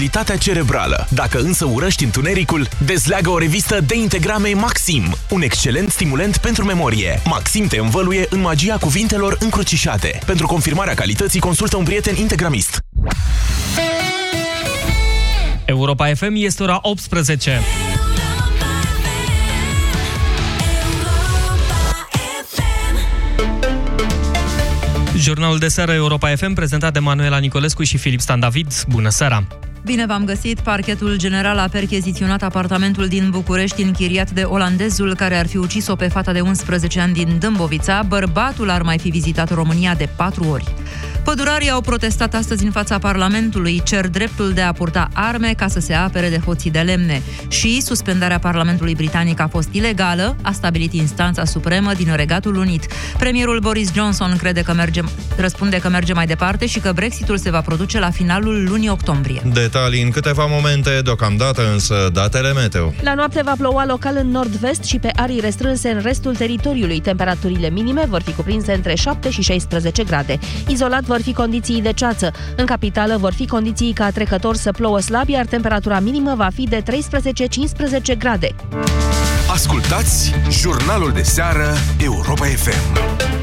abilitatea cerebrală. Dacă însă urăști întunericul, dezleagă o revistă de integrame Maxim, un excelent stimulant pentru memorie. Maxim te învăluie în magia cuvintelor încrucișate. Pentru confirmarea calității, consultă un prieten integramist. Europa FM este ora 18. Jurnalul de seară Europa FM prezentat de Manuela Nicolescu și Filip Stan David. Bună seara! Bine v-am găsit! Parchetul general a percheziționat apartamentul din București închiriat de olandezul care ar fi ucis-o pe fata de 11 ani din Dâmbovița. Bărbatul ar mai fi vizitat România de patru ori. Pădurarii au protestat astăzi în fața Parlamentului, cer dreptul de a purta arme ca să se apere de hoții de lemne. Și suspendarea Parlamentului Britanic a fost ilegală, a stabilit instanța supremă din Regatul Unit. Premierul Boris Johnson crede că merge, răspunde că merge mai departe și că Brexitul se va produce la finalul lunii octombrie. Detalii în câteva momente, deocamdată însă datele meteo. La noapte va ploua local în nord-vest și pe arii restrânse în restul teritoriului. Temperaturile minime vor fi cuprinse între 7 și 16 grade. Izolat vor fi condiții de ceață. În capitală vor fi condiții ca trecător să plouă slab, iar temperatura minimă va fi de 13-15 grade. Ascultați jurnalul de seară Europa FM.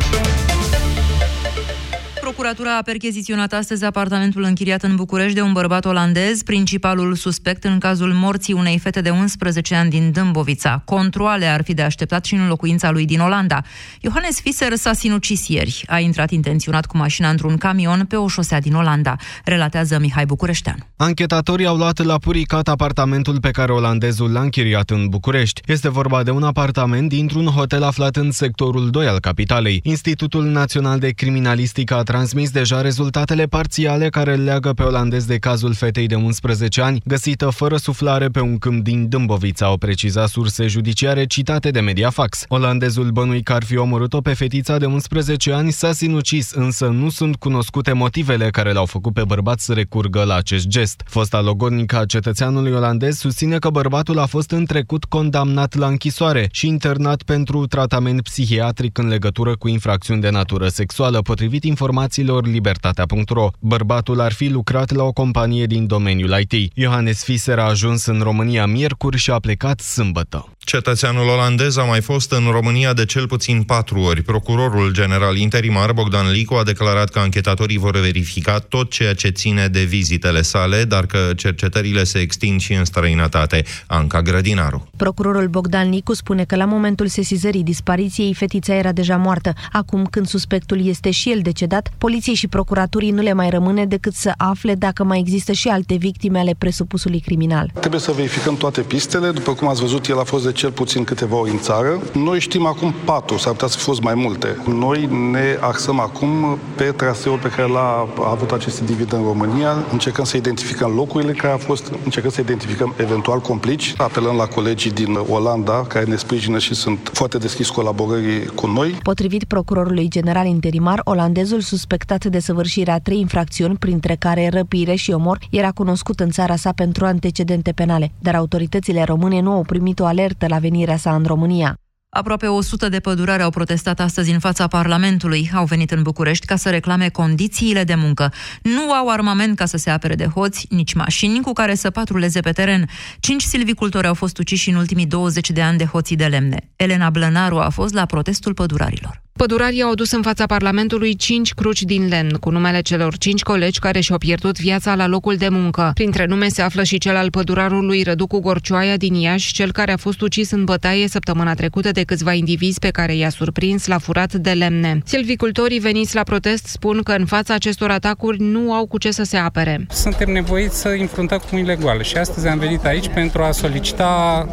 Procuratura a percheziționat astăzi apartamentul închiriat în București de un bărbat olandez, principalul suspect în cazul morții unei fete de 11 ani din Dâmbovița. Controale ar fi de așteptat și în locuința lui din Olanda. Johannes Fisser s-a sinucis ieri. A intrat intenționat cu mașina într-un camion pe o șosea din Olanda, relatează Mihai Bucureștean. Anchetatorii au luat la puricat apartamentul pe care olandezul l-a închiriat în București. Este vorba de un apartament dintr-un hotel aflat în sectorul 2 al capitalei. Institutul Național de Criminalistică a transmis deja rezultatele parțiale care îl leagă pe olandez de cazul fetei de 11 ani, găsită fără suflare pe un câmp din Dâmbovița, au precizat surse judiciare citate de Mediafax. Olandezul bănui că ar fi omorât-o pe fetița de 11 ani s-a sinucis, însă nu sunt cunoscute motivele care l-au făcut pe bărbat să recurgă la acest gest. Fosta logodnică a cetățeanului olandez susține că bărbatul a fost în trecut condamnat la închisoare și internat pentru tratament psihiatric în legătură cu infracțiuni de natură sexuală, potrivit informației informațiilor libertatea.ro. Bărbatul ar fi lucrat la o companie din domeniul IT. Johannes Fisser a ajuns în România miercuri și a plecat sâmbătă. Cetățeanul olandez a mai fost în România de cel puțin patru ori. Procurorul general interimar Bogdan Licu a declarat că anchetatorii vor verifica tot ceea ce ține de vizitele sale, dar că cercetările se extind și în străinătate. Anca Grădinaru. Procurorul Bogdan Licu spune că la momentul sesizării dispariției fetița era deja moartă. Acum, când suspectul este și el decedat, poliției și procuraturii nu le mai rămâne decât să afle dacă mai există și alte victime ale presupusului criminal. Trebuie să verificăm toate pistele. După cum ați văzut, el a fost de cel puțin câteva ori în țară. Noi știm acum patru, s-ar putea să fi fost mai multe. Noi ne axăm acum pe traseul pe care l-a avut acest individ în România. Încercăm să identificăm locurile care a fost, încercăm să identificăm eventual complici. Apelăm la colegii din Olanda care ne sprijină și sunt foarte deschis colaborării cu noi. Potrivit procurorului general interimar, olandezul suspectat de săvârșirea trei infracțiuni, printre care răpire și omor, era cunoscut în țara sa pentru antecedente penale, dar autoritățile române nu au primit o alertă la venirea sa în România. Aproape 100 de pădurari au protestat astăzi în fața Parlamentului. Au venit în București ca să reclame condițiile de muncă. Nu au armament ca să se apere de hoți, nici mașini cu care să patruleze pe teren. Cinci silvicultori au fost uciși în ultimii 20 de ani de hoții de lemne. Elena Blănaru a fost la protestul pădurarilor. Pădurarii au adus în fața Parlamentului cinci cruci din lemn, cu numele celor cinci colegi care și-au pierdut viața la locul de muncă. Printre nume se află și cel al pădurarului Răducu Gorcioaia din Iași, cel care a fost ucis în bătaie săptămâna trecută de câțiva indivizi pe care i-a surprins la furat de lemne. Silvicultorii veniți la protest spun că în fața acestor atacuri nu au cu ce să se apere. Suntem nevoiți să înfruntăm cu ilegal și astăzi am venit aici pentru a solicita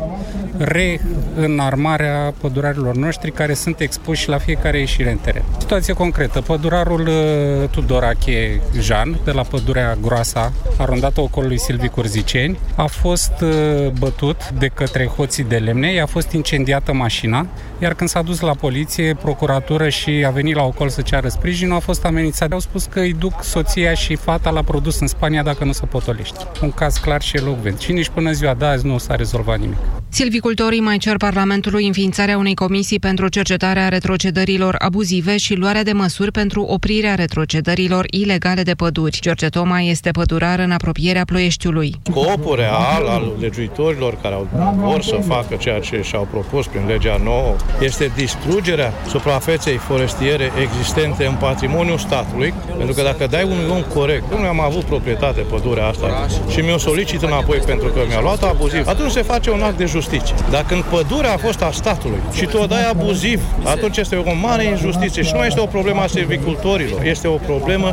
reînarmarea pădurarilor noștri care sunt expuși la fiecare ieșire în teren. Situație concretă. Pădurarul uh, Tudorache Jean, de la pădurea Groasa, arondat ocolului Silvic Curziceni, a fost uh, bătut de către hoții de lemne, i-a fost incendiată mașina, iar când s-a dus la poliție, procuratură și a venit la ocol să ceară sprijin, a fost amenințat. Au spus că îi duc soția și fata la produs în Spania dacă nu se potolește. Un caz clar și elocvent. Și nici până ziua de azi nu s-a rezolvat nimic. Silvicultorii mai cer Parlamentului înființarea unei comisii pentru cercetarea retrocedărilor abuzive și luarea de măsuri pentru oprirea retrocedărilor ilegale de păduri. George Toma este pădurar în apropierea Ploieștiului. Scopul real al legiuitorilor care au, vor să facă ceea ce și-au propus prin legea nouă este distrugerea suprafeței forestiere existente în patrimoniul statului, pentru că dacă dai unui om corect, nu am avut proprietate pădurea asta și mi-o solicit înapoi pentru că mi-a luat abuziv, atunci se face un act de justiție justiție. Dacă în pădurea a fost a statului și tu o dai abuziv, atunci este o mare injustiție și nu mai este o problemă a servicultorilor, este o problemă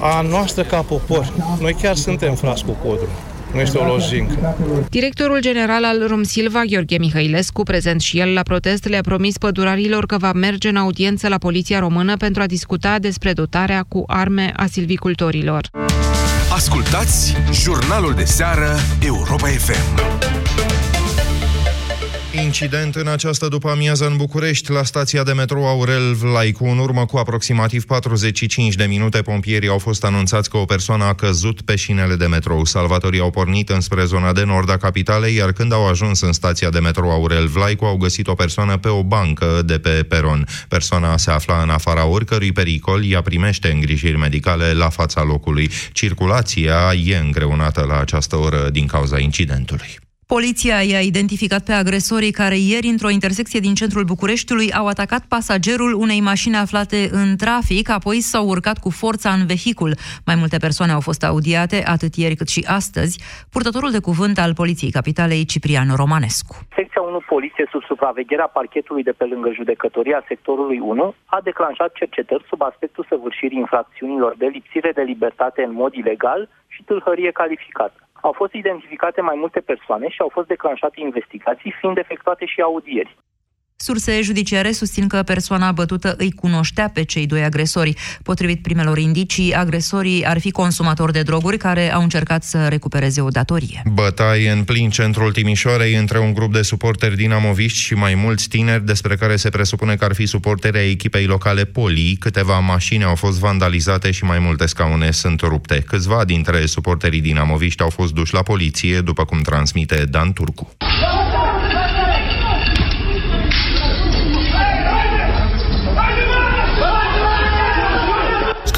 a noastră ca popor. Noi chiar suntem frați cu codul nu este o lozincă. Directorul general al Romsilva, Gheorghe Mihailescu, prezent și el la protest, le-a promis pădurarilor că va merge în audiență la poliția română pentru a discuta despre dotarea cu arme a silvicultorilor. Ascultați jurnalul de seară Europa FM. Incident în această după amiază în București, la stația de metrou Aurel Vlaicu. În urmă cu aproximativ 45 de minute, pompierii au fost anunțați că o persoană a căzut pe șinele de metrou. Salvatorii au pornit înspre zona de nord a capitalei, iar când au ajuns în stația de metrou Aurel Vlaicu, au găsit o persoană pe o bancă de pe peron. Persoana se afla în afara oricărui pericol, ea primește îngrijiri medicale la fața locului. Circulația e îngreunată la această oră din cauza incidentului. Poliția i-a identificat pe agresorii care ieri, într-o intersecție din centrul Bucureștiului, au atacat pasagerul unei mașini aflate în trafic, apoi s-au urcat cu forța în vehicul. Mai multe persoane au fost audiate, atât ieri cât și astăzi. Purtătorul de cuvânt al Poliției Capitalei, Ciprian Romanescu. Secția 1 Poliție, sub supravegherea parchetului de pe lângă judecătoria sectorului 1, a declanșat cercetări sub aspectul săvârșirii infracțiunilor de lipsire de libertate în mod ilegal și tâlhărie calificată. Au fost identificate mai multe persoane și au fost declanșate investigații, fiind efectuate și audieri. Surse judiciare susțin că persoana bătută îi cunoștea pe cei doi agresori. Potrivit primelor indicii, agresorii ar fi consumatori de droguri care au încercat să recupereze o datorie. Bătaie în plin centrul Timișoarei între un grup de suporteri dinamoviști și mai mulți tineri despre care se presupune că ar fi suporteri ai echipei locale Poli. Câteva mașini au fost vandalizate și mai multe scaune sunt rupte. Câțiva dintre suporterii dinamoviști au fost duși la poliție, după cum transmite Dan Turcu.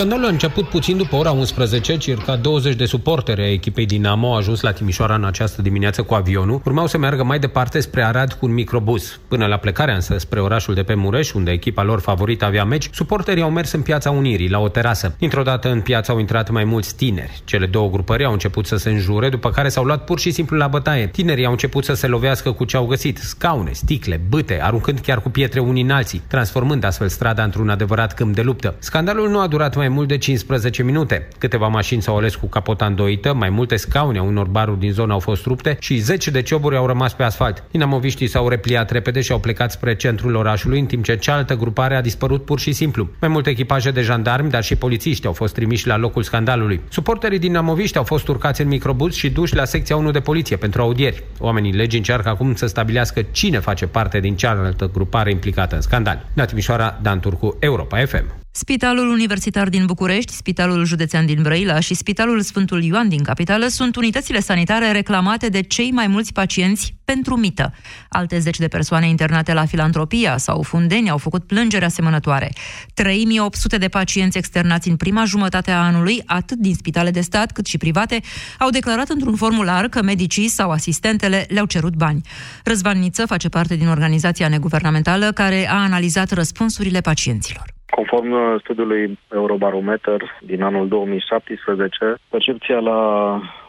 Scandalul a început puțin după ora 11, circa 20 de suportere ai echipei Dinamo au ajuns la Timișoara în această dimineață cu avionul. Urmau să meargă mai departe spre Arad cu un microbus. Până la plecarea însă spre orașul de pe Mureș, unde echipa lor favorită avea meci, suporterii au mers în piața Unirii, la o terasă. Dintr-o dată în piață au intrat mai mulți tineri. Cele două grupări au început să se înjure, după care s-au luat pur și simplu la bătaie. Tinerii au început să se lovească cu ce au găsit, scaune, sticle, bâte, aruncând chiar cu pietre unii în alții, transformând astfel strada într-un adevărat câmp de luptă. Scandalul nu a durat mai mult de 15 minute. Câteva mașini s-au ales cu capota îndoită, mai multe scaune a unor baruri din zonă au fost rupte și 10 de cioburi au rămas pe asfalt. Dinamoviștii s-au repliat repede și au plecat spre centrul orașului, în timp ce cealaltă grupare a dispărut pur și simplu. Mai multe echipaje de jandarmi, dar și polițiști au fost trimiși la locul scandalului. Suporterii dinamoviști au fost urcați în microbuz și duși la secția 1 de poliție pentru audieri. Oamenii legii încearcă acum să stabilească cine face parte din cealaltă grupare implicată în scandal. La Timișoara, Dan Turcu, Europa FM. Spitalul Universitar din București, Spitalul Județean din Brăila și Spitalul Sfântul Ioan din capitală sunt unitățile sanitare reclamate de cei mai mulți pacienți pentru mită. Alte zeci de persoane internate la filantropia sau fundeni au făcut plângeri asemănătoare. 3800 de pacienți externați în prima jumătate a anului, atât din spitale de stat cât și private, au declarat într-un formular că medicii sau asistentele le-au cerut bani. Răzvan Niță face parte din organizația neguvernamentală care a analizat răspunsurile pacienților. Conform studiului Eurobarometer din anul 2017, percepția la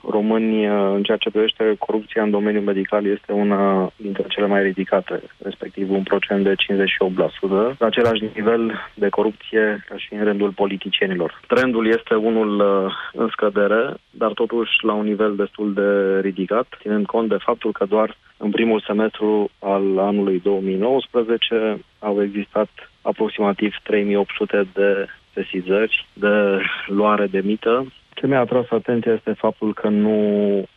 români în ceea ce privește corupția în domeniul medical este una dintre cele mai ridicate, respectiv un procent de 58%, la același nivel de corupție ca și în rândul politicienilor. Trendul este unul uh, în scădere, dar totuși la un nivel destul de ridicat, ținând cont de faptul că doar în primul semestru al anului 2019 au existat aproximativ 3800 de sesizări de luare de mită. Ce mi-a atras atenția este faptul că nu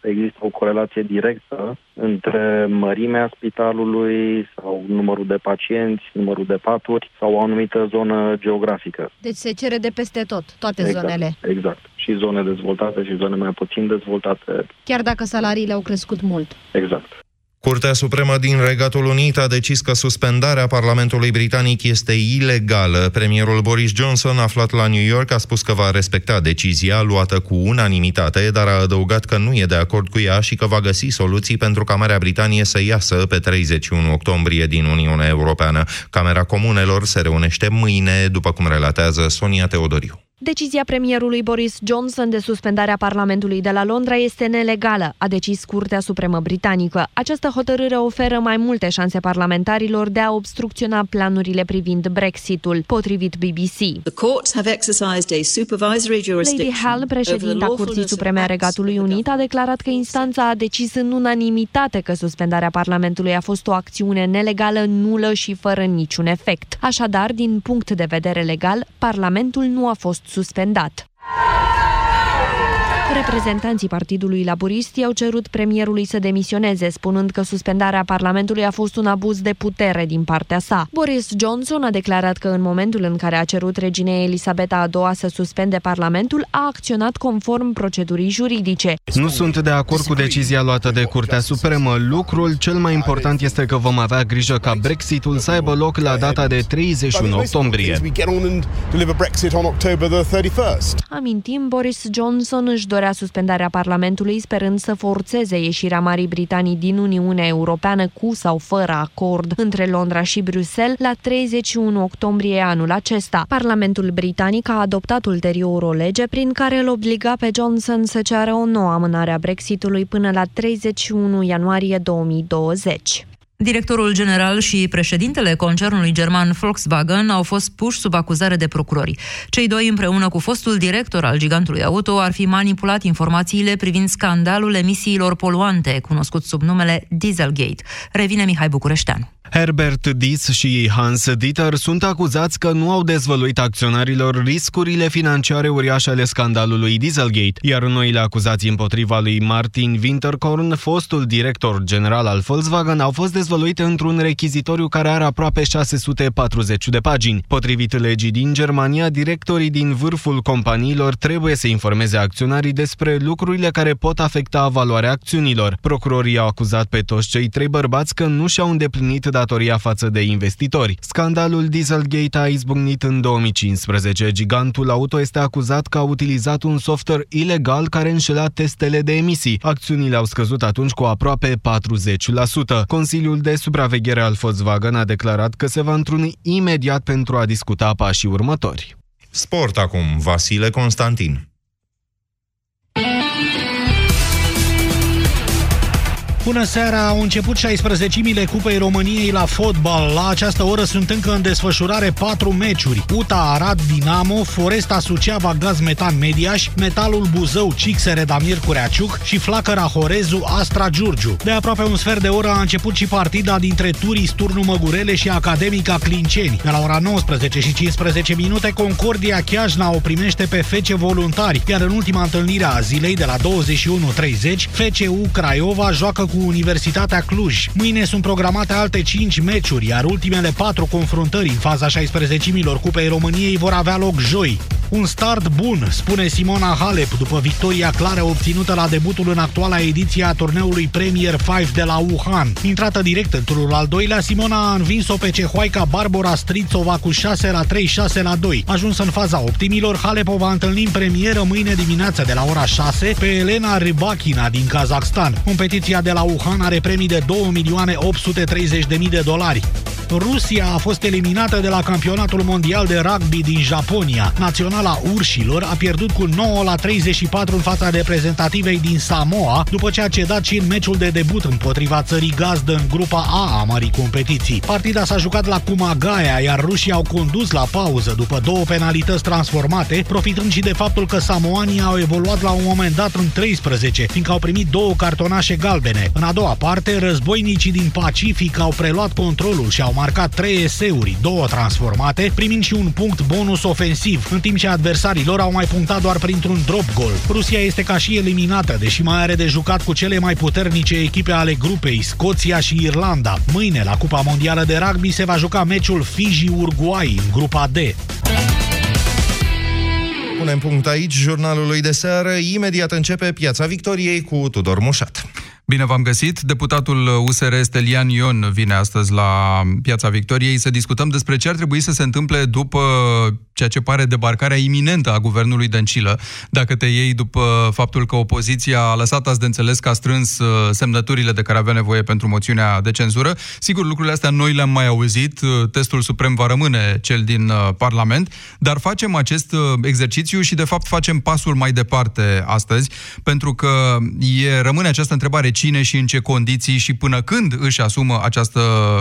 există o corelație directă între mărimea spitalului sau numărul de pacienți, numărul de paturi sau o anumită zonă geografică. Deci se cere de peste tot, toate exact, zonele. Exact. Și zone dezvoltate și zone mai puțin dezvoltate. Chiar dacă salariile au crescut mult. Exact. Curtea Supremă din Regatul Unit a decis că suspendarea Parlamentului Britanic este ilegală. Premierul Boris Johnson, aflat la New York, a spus că va respecta decizia luată cu unanimitate, dar a adăugat că nu e de acord cu ea și că va găsi soluții pentru ca Marea Britanie să iasă pe 31 octombrie din Uniunea Europeană. Camera Comunelor se reunește mâine, după cum relatează Sonia Teodoriu. Decizia premierului Boris Johnson de suspendare a Parlamentului de la Londra este nelegală, a decis Curtea Supremă Britanică. Această hotărâre oferă mai multe șanse parlamentarilor de a obstrucționa planurile privind Brexitul, potrivit BBC. Lady Hall, președinta Curții Supreme a Regatului Unit, a declarat că instanța a decis în unanimitate că suspendarea Parlamentului a fost o acțiune nelegală, nulă și fără niciun efect. Așadar, din punct de vedere legal, Parlamentul nu a fost suspendat. Reprezentanții Partidului Laburist i-au cerut premierului să demisioneze, spunând că suspendarea Parlamentului a fost un abuz de putere din partea sa. Boris Johnson a declarat că în momentul în care a cerut reginei Elisabeta a II să suspende Parlamentul, a acționat conform procedurii juridice. Nu sunt de acord cu decizia luată de Curtea Supremă. Lucrul cel mai important este că vom avea grijă ca Brexitul să aibă loc la data de 31 octombrie. Amintim, Boris Johnson își dorea suspendarea Parlamentului, sperând să forțeze ieșirea Marii Britanii din Uniunea Europeană cu sau fără acord între Londra și Bruxelles la 31 octombrie anul acesta. Parlamentul britanic a adoptat ulterior o lege prin care îl obliga pe Johnson să ceară o nouă amânare a Brexitului până la 31 ianuarie 2020. Directorul general și președintele concernului german Volkswagen au fost puși sub acuzare de procurori. Cei doi, împreună cu fostul director al gigantului auto, ar fi manipulat informațiile privind scandalul emisiilor poluante, cunoscut sub numele Dieselgate. Revine Mihai Bucureșteanu. Herbert Dies și Hans Dieter sunt acuzați că nu au dezvăluit acționarilor riscurile financiare uriașe ale scandalului Dieselgate, iar noile acuzații împotriva lui Martin Winterkorn, fostul director general al Volkswagen, au fost dezvăluite într-un rechizitoriu care are aproape 640 de pagini. Potrivit legii din Germania, directorii din vârful companiilor trebuie să informeze acționarii despre lucrurile care pot afecta valoarea acțiunilor. Procurorii au acuzat pe toți cei trei bărbați că nu și-au îndeplinit datoria față de investitori. Scandalul Dieselgate a izbucnit în 2015. Gigantul auto este acuzat că a utilizat un software ilegal care înșela testele de emisii. Acțiunile au scăzut atunci cu aproape 40%. Consiliul de supraveghere al Volkswagen a declarat că se va întruni imediat pentru a discuta pașii următori. Sport acum, Vasile Constantin. Bună seara! Au început 16-mile Cupei României la fotbal. La această oră sunt încă în desfășurare 4 meciuri. UTA Arad Dinamo, Foresta Suceava Gaz Metan Mediaș, Metalul Buzău Cixere Damir Cureaciuc și Flacăra Horezu Astra Giurgiu. De aproape un sfert de oră a început și partida dintre Turis Turnu Măgurele și Academica Clinceni. De la ora 19 și 15 minute, Concordia Chiajna o primește pe FC Voluntari, iar în ultima întâlnire a zilei de la 21.30, FCU Craiova joacă cu cu Universitatea Cluj. Mâine sunt programate alte 5 meciuri, iar ultimele 4 confruntări în faza 16-milor Cupei României vor avea loc joi. Un start bun, spune Simona Halep, după victoria clară obținută la debutul în actuala ediție a turneului Premier 5 de la Wuhan. Intrată direct în turul al doilea, Simona a învins-o pe cehoaica Barbara Strițova cu 6 la 3, 6 la 2. Ajuns în faza optimilor, Halep o va întâlni în premieră mâine dimineață de la ora 6 pe Elena Rybakina din Kazakhstan. Competiția de la Wuhan are premii de 2.830.000 de dolari. Rusia a fost eliminată de la campionatul mondial de rugby din Japonia. Naționala urșilor a pierdut cu 9 la 34 în fața reprezentativei din Samoa, după ce a cedat și în meciul de debut împotriva țării gazdă în grupa A a marii competiții. Partida s-a jucat la Kumagaya, iar rușii au condus la pauză după două penalități transformate, profitând și de faptul că samoanii au evoluat la un moment dat în 13, fiindcă au primit două cartonașe galbene. În a doua parte, războinicii din Pacific au preluat controlul și au marcat trei eseuri, două transformate, primind și un punct bonus ofensiv, în timp ce adversarii lor au mai punctat doar printr-un drop goal. Rusia este ca și eliminată, deși mai are de jucat cu cele mai puternice echipe ale grupei, Scoția și Irlanda. Mâine, la Cupa Mondială de Rugby, se va juca meciul Fiji-Uruguay în grupa D. Punem punct aici jurnalului de seară. Imediat începe Piața Victoriei cu Tudor Mușat. Bine v-am găsit. Deputatul USR Stelian Ion vine astăzi la Piața Victoriei să discutăm despre ce ar trebui să se întâmple după ceea ce pare debarcarea iminentă a guvernului Dăncilă. Dacă te iei după faptul că opoziția a lăsat azi de înțeles că a strâns uh, semnăturile de care avea nevoie pentru moțiunea de cenzură, sigur lucrurile astea noi le-am mai auzit, uh, testul suprem va rămâne cel din uh, Parlament, dar facem acest exercițiu și de fapt facem pasul mai departe astăzi, pentru că e, rămâne această întrebare cine și în ce condiții și până când își asumă această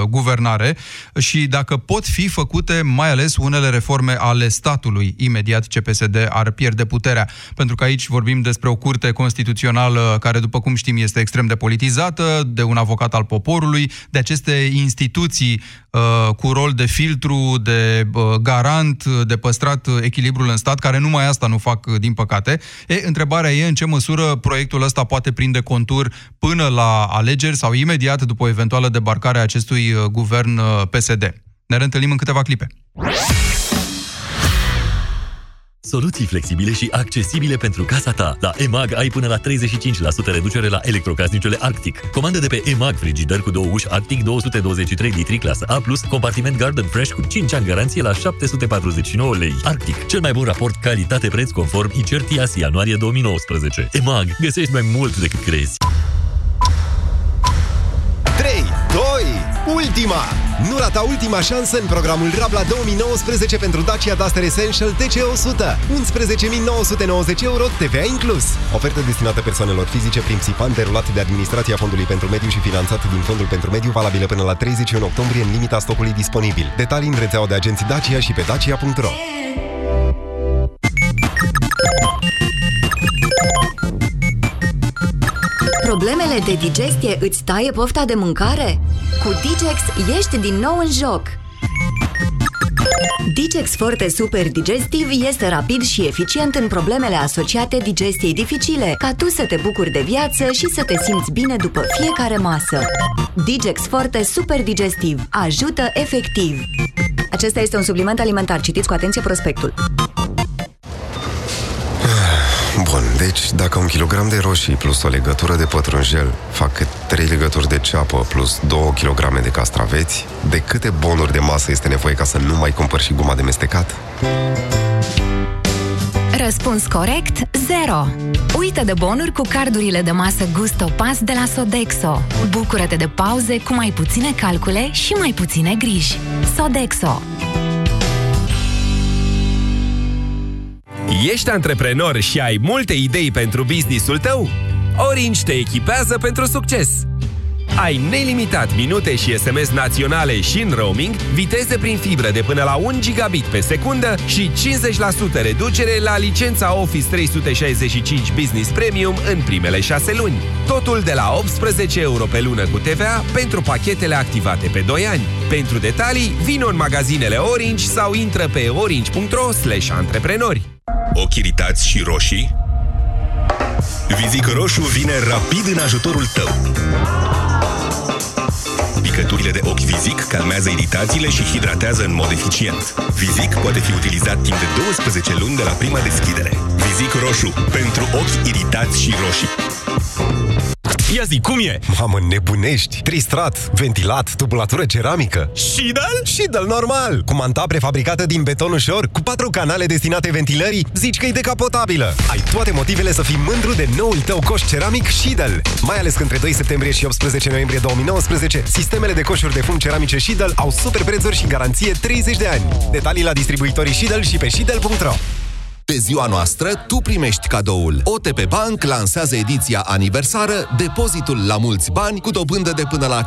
guvernare și dacă pot fi făcute mai ales unele reforme ale statului imediat ce PSD ar pierde puterea. Pentru că aici vorbim despre o curte constituțională care, după cum știm, este extrem de politizată, de un avocat al poporului, de aceste instituții uh, cu rol de filtru, de uh, garant, de păstrat echilibrul în stat, care numai asta nu fac, din păcate. E, întrebarea e în ce măsură proiectul ăsta poate prinde contur până la alegeri sau imediat după o eventuală debarcare a acestui uh, guvern uh, PSD. Ne reîntâlnim în câteva clipe. Soluții flexibile și accesibile pentru casa ta. La EMAG ai până la 35% reducere la electrocasnicele Arctic. Comandă de pe EMAG frigider cu două uși Arctic 223 litri clasă A+, compartiment Garden Fresh cu 5 ani garanție la 749 lei. Arctic, cel mai bun raport calitate-preț conform ICERTIAS ianuarie 2019. EMAG, găsești mai mult decât crezi. Ultima! Nu rata ultima șansă în programul Rabla 2019 pentru Dacia Duster Essential TC100. 11.990 euro, TVA inclus. Ofertă destinată persoanelor fizice prin Psipan, derulat de Administrația Fondului pentru Mediu și finanțat din Fondul pentru Mediu, valabilă până la 31 octombrie în limita stocului disponibil. Detalii în rețeaua de agenții Dacia și pe dacia.ro. Problemele de digestie îți taie pofta de mâncare? Cu Digex ești din nou în joc! Digex Forte Super Digestiv este rapid și eficient în problemele asociate digestiei dificile, ca tu să te bucuri de viață și să te simți bine după fiecare masă. Digex Forte Super Digestiv ajută efectiv. Acesta este un supliment alimentar. Citiți cu atenție prospectul. Deci dacă un kilogram de roșii plus o legătură de pătrunjel fac cât 3 legături de ceapă plus 2 kg de castraveți, de câte bonuri de masă este nevoie ca să nu mai cumpăr și guma de mestecat? Răspuns corect, 0. Uită de bonuri cu cardurile de masă Gusto Pass de la Sodexo. Bucură-te de pauze cu mai puține calcule și mai puține griji. Sodexo. Ești antreprenor și ai multe idei pentru businessul tău? Orange te echipează pentru succes! Ai nelimitat minute și SMS naționale și în roaming, viteze prin fibră de până la 1 gigabit pe secundă și 50% reducere la licența Office 365 Business Premium în primele 6 luni. Totul de la 18 euro pe lună cu TVA pentru pachetele activate pe 2 ani. Pentru detalii, vino în magazinele Orange sau intră pe orange.ro antreprenori. Ochi iritați și roșii? Vizic Roșu vine rapid în ajutorul tău. Picăturile de ochi Vizic calmează iritațiile și hidratează în mod eficient. Vizic poate fi utilizat timp de 12 luni de la prima deschidere. Vizic Roșu. Pentru ochi iritați și roșii. Ia zi, cum e? Mamă, nebunești! Tristrat, ventilat, tubulatură ceramică. Shidal? Shidal normal! Cu manta prefabricată din beton ușor, cu patru canale destinate ventilării, zici că e decapotabilă. Ai toate motivele să fii mândru de noul tău coș ceramic Shidal. Mai ales că între 2 septembrie și 18 noiembrie 2019, sistemele de coșuri de fum ceramice Shidal au super prețuri și garanție 30 de ani. Detalii la distribuitorii Shidal și pe shidal.ro pe ziua noastră, tu primești cadoul. OTP Bank lansează ediția aniversară Depozitul la mulți bani cu dobândă de până la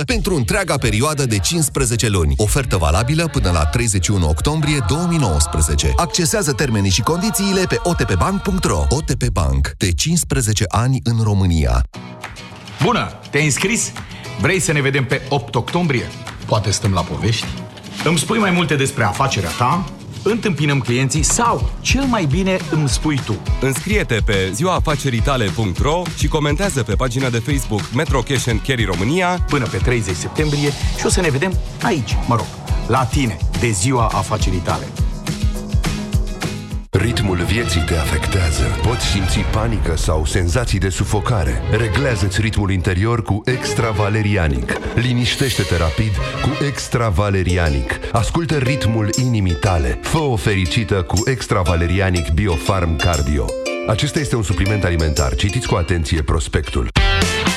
5% pentru întreaga perioadă de 15 luni. Ofertă valabilă până la 31 octombrie 2019. Accesează termenii și condițiile pe otpbank.ro OTP Bank. De 15 ani în România. Bună! Te-ai înscris? Vrei să ne vedem pe 8 octombrie? Poate stăm la povești? Îmi spui mai multe despre afacerea ta? Întâmpinăm clienții sau, cel mai bine, îmi spui tu. Înscrie-te pe ziuaafaceritale.ro și comentează pe pagina de Facebook Metro Cash and Carry România până pe 30 septembrie și o să ne vedem aici, mă rog, la tine, de ziua afacerii tale. Ritmul vieții te afectează. Poți simți panică sau senzații de sufocare. Reglează-ți ritmul interior cu Extra Valerianic. Liniștește-te rapid cu Extra Valerianic. Ascultă ritmul inimii tale. Fă o fericită cu Extra Valerianic Biofarm Cardio. Acesta este un supliment alimentar. Citiți cu atenție prospectul.